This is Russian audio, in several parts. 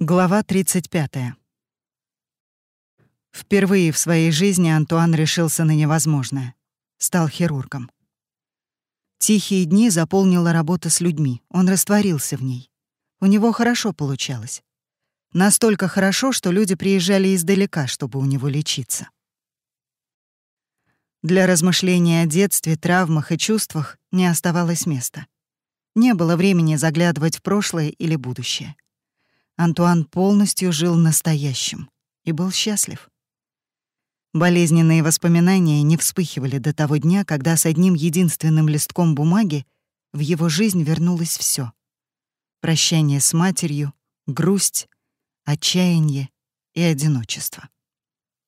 Глава 35. Впервые в своей жизни Антуан решился на невозможное. Стал хирургом. Тихие дни заполнила работа с людьми, он растворился в ней. У него хорошо получалось. Настолько хорошо, что люди приезжали издалека, чтобы у него лечиться. Для размышления о детстве, травмах и чувствах не оставалось места. Не было времени заглядывать в прошлое или будущее. Антуан полностью жил настоящим и был счастлив. Болезненные воспоминания не вспыхивали до того дня, когда с одним единственным листком бумаги в его жизнь вернулось все: Прощание с матерью, грусть, отчаяние и одиночество.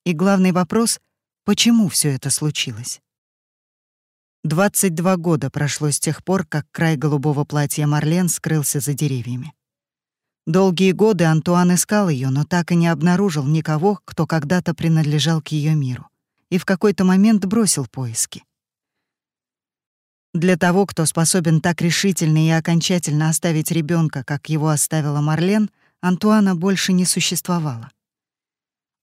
И главный вопрос — почему все это случилось? 22 года прошло с тех пор, как край голубого платья Марлен скрылся за деревьями. Долгие годы Антуан искал ее, но так и не обнаружил никого, кто когда-то принадлежал к ее миру, и в какой-то момент бросил поиски. Для того, кто способен так решительно и окончательно оставить ребенка, как его оставила Марлен, Антуана больше не существовало.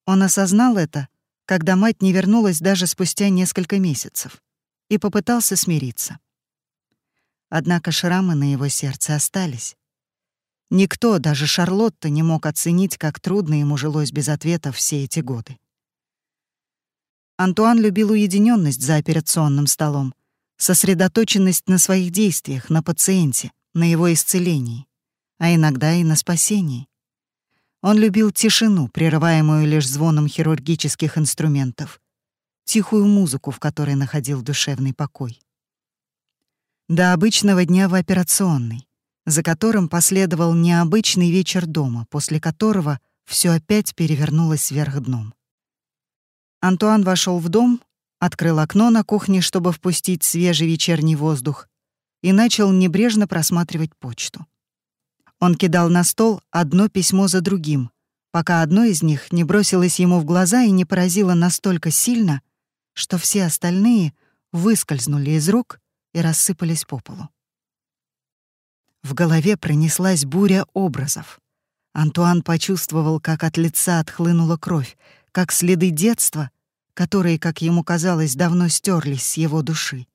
Он осознал это, когда мать не вернулась даже спустя несколько месяцев, и попытался смириться. Однако шрамы на его сердце остались, Никто, даже Шарлотта, не мог оценить, как трудно ему жилось без ответов все эти годы. Антуан любил уединенность за операционным столом, сосредоточенность на своих действиях, на пациенте, на его исцелении, а иногда и на спасении. Он любил тишину, прерываемую лишь звоном хирургических инструментов, тихую музыку, в которой находил душевный покой. До обычного дня в операционной, за которым последовал необычный вечер дома, после которого все опять перевернулось вверх дном. Антуан вошел в дом, открыл окно на кухне, чтобы впустить свежий вечерний воздух, и начал небрежно просматривать почту. Он кидал на стол одно письмо за другим, пока одно из них не бросилось ему в глаза и не поразило настолько сильно, что все остальные выскользнули из рук и рассыпались по полу. В голове пронеслась буря образов. Антуан почувствовал, как от лица отхлынула кровь, как следы детства, которые, как ему казалось, давно стерлись с его души,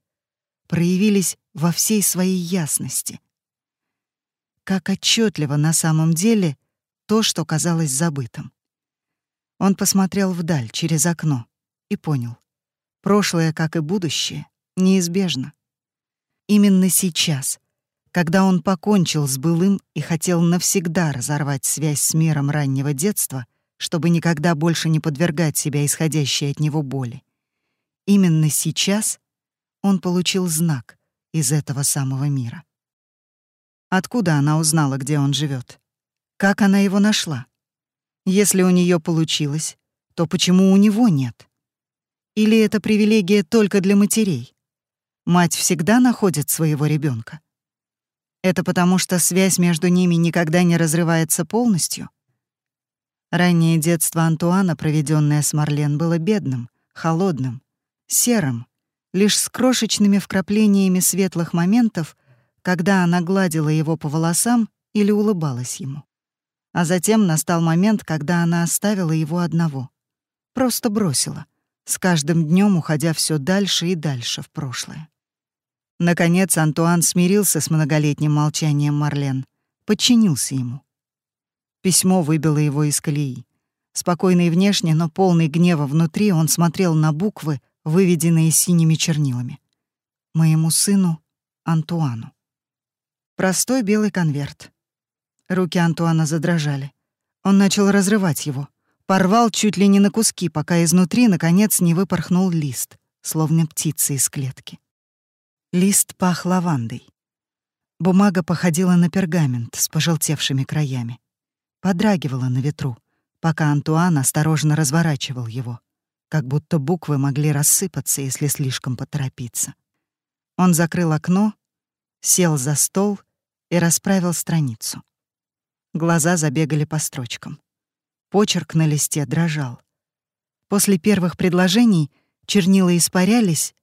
проявились во всей своей ясности. Как отчетливо на самом деле то, что казалось забытым. Он посмотрел вдаль, через окно, и понял. Прошлое, как и будущее, неизбежно. Именно сейчас, когда он покончил с былым и хотел навсегда разорвать связь с миром раннего детства, чтобы никогда больше не подвергать себя исходящей от него боли. Именно сейчас он получил знак из этого самого мира. Откуда она узнала, где он живет? Как она его нашла? Если у нее получилось, то почему у него нет? Или это привилегия только для матерей? Мать всегда находит своего ребенка. Это потому, что связь между ними никогда не разрывается полностью? Раннее детство Антуана, проведенное с Марлен, было бедным, холодным, серым, лишь с крошечными вкраплениями светлых моментов, когда она гладила его по волосам или улыбалась ему. А затем настал момент, когда она оставила его одного. Просто бросила, с каждым днем уходя все дальше и дальше в прошлое. Наконец Антуан смирился с многолетним молчанием Марлен, подчинился ему. Письмо выбило его из колеи. Спокойный внешне, но полный гнева внутри, он смотрел на буквы, выведенные синими чернилами. «Моему сыну Антуану». Простой белый конверт. Руки Антуана задрожали. Он начал разрывать его. Порвал чуть ли не на куски, пока изнутри, наконец, не выпорхнул лист, словно птица из клетки. Лист пах лавандой. Бумага походила на пергамент с пожелтевшими краями. Подрагивала на ветру, пока Антуан осторожно разворачивал его, как будто буквы могли рассыпаться, если слишком поторопиться. Он закрыл окно, сел за стол и расправил страницу. Глаза забегали по строчкам. Почерк на листе дрожал. После первых предложений чернила испарялись,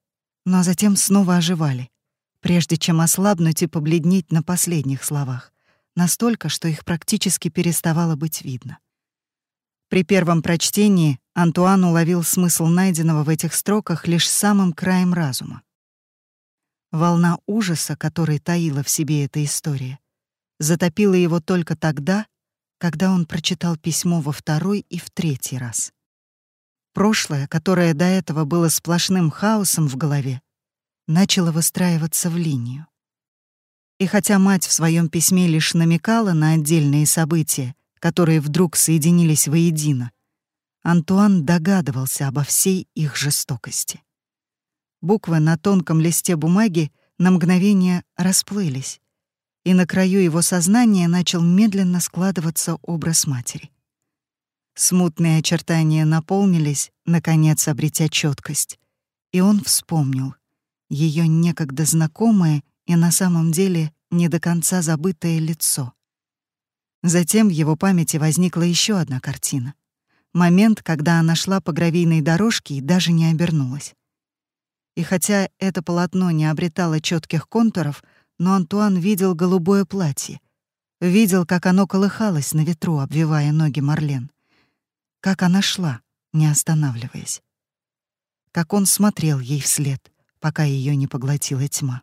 но затем снова оживали, прежде чем ослабнуть и побледнеть на последних словах, настолько, что их практически переставало быть видно. При первом прочтении Антуан уловил смысл найденного в этих строках лишь самым краем разума. Волна ужаса, который таила в себе эта история, затопила его только тогда, когда он прочитал письмо во второй и в третий раз. Прошлое, которое до этого было сплошным хаосом в голове, начало выстраиваться в линию. И хотя мать в своем письме лишь намекала на отдельные события, которые вдруг соединились воедино, Антуан догадывался обо всей их жестокости. Буквы на тонком листе бумаги на мгновение расплылись, и на краю его сознания начал медленно складываться образ матери. Смутные очертания наполнились, наконец обретя четкость, и он вспомнил ее некогда знакомое и на самом деле не до конца забытое лицо. Затем в его памяти возникла еще одна картина. Момент, когда она шла по гравийной дорожке и даже не обернулась. И хотя это полотно не обретало четких контуров, но Антуан видел голубое платье, видел, как оно колыхалось на ветру, обвивая ноги Марлен, как она шла, не останавливаясь, как он смотрел ей вслед, пока ее не поглотила тьма.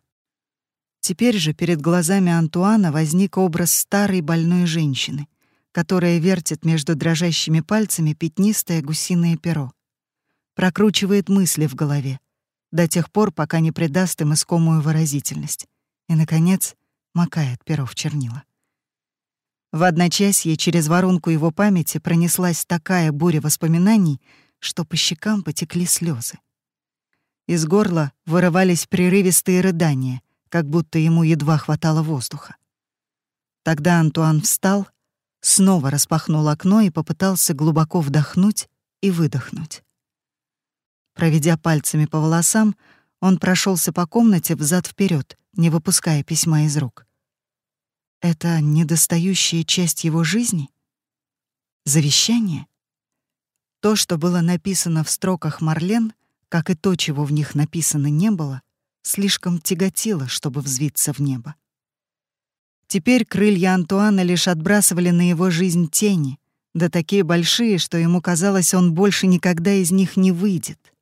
Теперь же перед глазами Антуана возник образ старой больной женщины, которая вертит между дрожащими пальцами пятнистое гусиное перо. Прокручивает мысли в голове до тех пор, пока не придаст им искомую выразительность. И, наконец, макает перо в чернила. В одночасье через воронку его памяти пронеслась такая буря воспоминаний, что по щекам потекли слезы. Из горла вырывались прерывистые рыдания, как будто ему едва хватало воздуха. Тогда Антуан встал, снова распахнул окно и попытался глубоко вдохнуть и выдохнуть. Проведя пальцами по волосам, он прошелся по комнате взад вперед, не выпуская письма из рук. Это недостающая часть его жизни? Завещание? То, что было написано в строках Марлен, как и то, чего в них написано не было, слишком тяготило, чтобы взвиться в небо. Теперь крылья Антуана лишь отбрасывали на его жизнь тени, да такие большие, что ему казалось, он больше никогда из них не выйдет.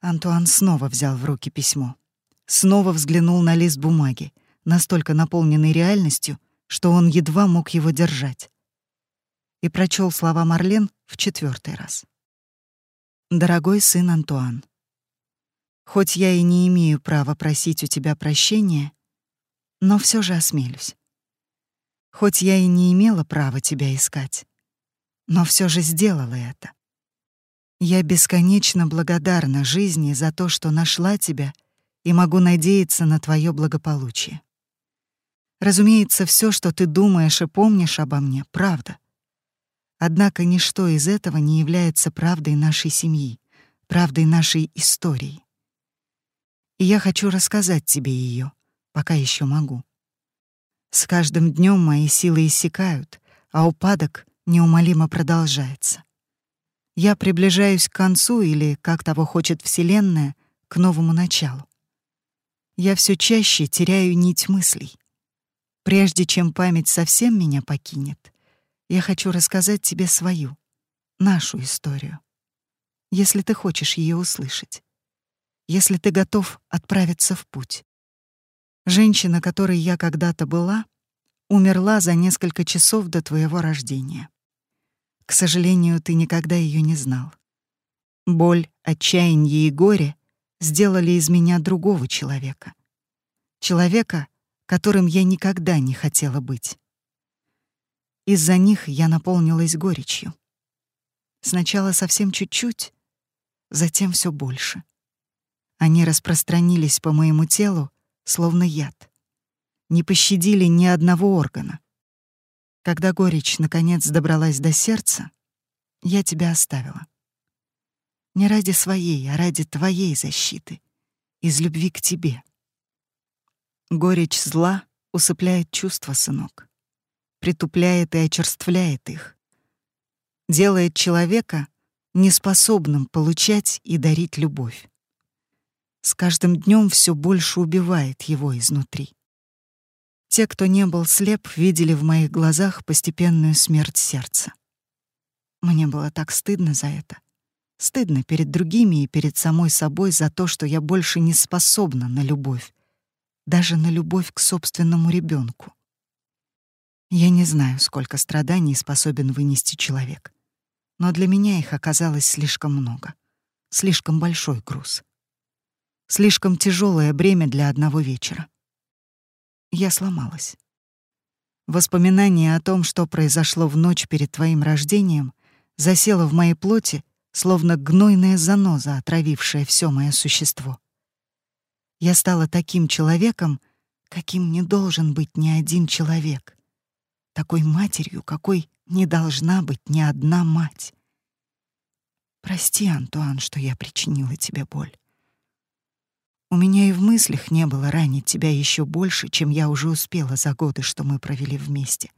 Антуан снова взял в руки письмо. Снова взглянул на лист бумаги, настолько наполненный реальностью, что он едва мог его держать. И прочел слова Марлен в четвертый раз. «Дорогой сын Антуан, Хоть я и не имею права просить у тебя прощения, но все же осмелюсь. Хоть я и не имела права тебя искать, но все же сделала это. Я бесконечно благодарна жизни за то, что нашла тебя и могу надеяться на твое благополучие. Разумеется, все, что ты думаешь и помнишь обо мне, правда. Однако ничто из этого не является правдой нашей семьи, правдой нашей истории и я хочу рассказать тебе ее, пока еще могу. С каждым днем мои силы иссякают, а упадок неумолимо продолжается. Я приближаюсь к концу или, как того хочет Вселенная, к новому началу. Я все чаще теряю нить мыслей. Прежде чем память совсем меня покинет, я хочу рассказать тебе свою, нашу историю, если ты хочешь ее услышать если ты готов отправиться в путь. Женщина, которой я когда-то была, умерла за несколько часов до твоего рождения. К сожалению, ты никогда ее не знал. Боль, отчаяние и горе сделали из меня другого человека. Человека, которым я никогда не хотела быть. Из-за них я наполнилась горечью. Сначала совсем чуть-чуть, затем все больше. Они распространились по моему телу, словно яд. Не пощадили ни одного органа. Когда горечь наконец добралась до сердца, я тебя оставила. Не ради своей, а ради твоей защиты, из любви к тебе. Горечь зла усыпляет чувства, сынок, притупляет и очерствляет их, делает человека неспособным получать и дарить любовь с каждым днем все больше убивает его изнутри. Те, кто не был слеп, видели в моих глазах постепенную смерть сердца. Мне было так стыдно за это. Стыдно перед другими и перед самой собой за то, что я больше не способна на любовь, даже на любовь к собственному ребенку. Я не знаю, сколько страданий способен вынести человек, но для меня их оказалось слишком много, слишком большой груз, слишком тяжелое бремя для одного вечера. Я сломалась. Воспоминание о том, что произошло в ночь перед твоим рождением, засело в моей плоти, словно гнойная заноза, отравившая все мое существо. Я стала таким человеком, каким не должен быть ни один человек. Такой матерью, какой не должна быть ни одна мать. Прости, Антуан, что я причинила тебе боль. У меня и в мыслях не было ранить тебя еще больше, чем я уже успела за годы, что мы провели вместе.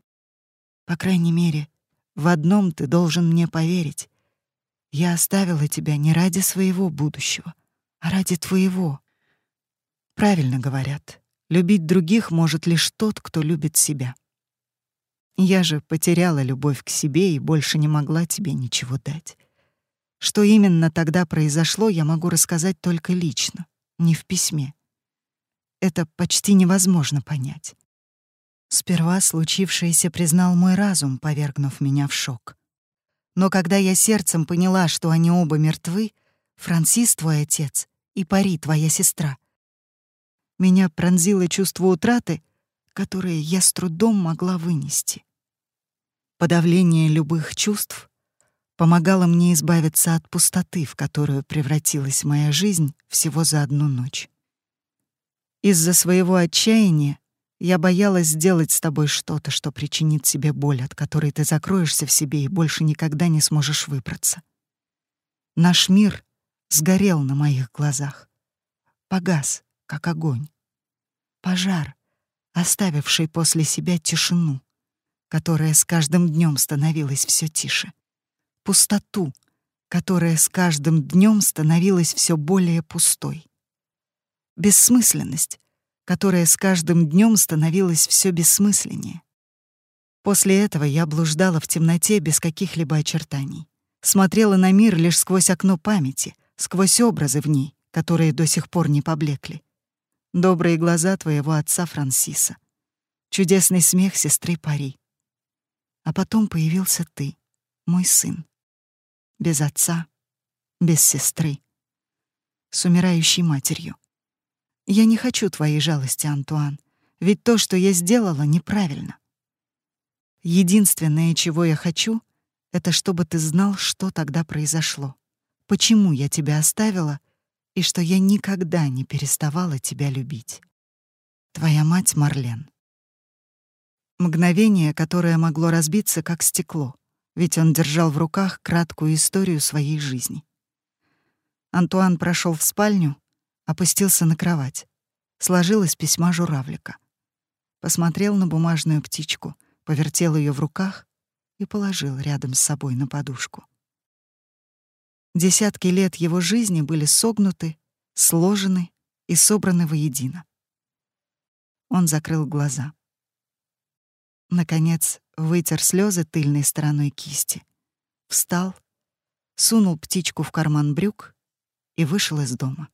По крайней мере, в одном ты должен мне поверить. Я оставила тебя не ради своего будущего, а ради твоего. Правильно говорят, любить других может лишь тот, кто любит себя. Я же потеряла любовь к себе и больше не могла тебе ничего дать. Что именно тогда произошло, я могу рассказать только лично не в письме. Это почти невозможно понять. Сперва случившееся признал мой разум, повергнув меня в шок. Но когда я сердцем поняла, что они оба мертвы, Франсис твой отец и Пари твоя сестра, меня пронзило чувство утраты, которое я с трудом могла вынести. Подавление любых чувств помогала мне избавиться от пустоты, в которую превратилась моя жизнь всего за одну ночь. Из-за своего отчаяния я боялась сделать с тобой что-то, что причинит себе боль, от которой ты закроешься в себе и больше никогда не сможешь выбраться. Наш мир сгорел на моих глазах, погас, как огонь. Пожар, оставивший после себя тишину, которая с каждым днем становилась все тише пустоту, которая с каждым днем становилась все более пустой. Бессмысленность, которая с каждым днем становилась все бессмысленнее. После этого я блуждала в темноте без каких-либо очертаний. Смотрела на мир лишь сквозь окно памяти, сквозь образы в ней, которые до сих пор не поблекли. Добрые глаза твоего отца Франсиса. Чудесный смех сестры Пари. А потом появился ты, мой сын без отца, без сестры, с умирающей матерью. Я не хочу твоей жалости, Антуан, ведь то, что я сделала, неправильно. Единственное, чего я хочу, это чтобы ты знал, что тогда произошло, почему я тебя оставила и что я никогда не переставала тебя любить. Твоя мать Марлен. Мгновение, которое могло разбиться, как стекло ведь он держал в руках краткую историю своей жизни. Антуан прошел в спальню, опустился на кровать, сложил из письма журавлика. Посмотрел на бумажную птичку, повертел ее в руках и положил рядом с собой на подушку. Десятки лет его жизни были согнуты, сложены и собраны воедино. Он закрыл глаза. Наконец, вытер слезы тыльной стороной кисти, встал, сунул птичку в карман брюк и вышел из дома.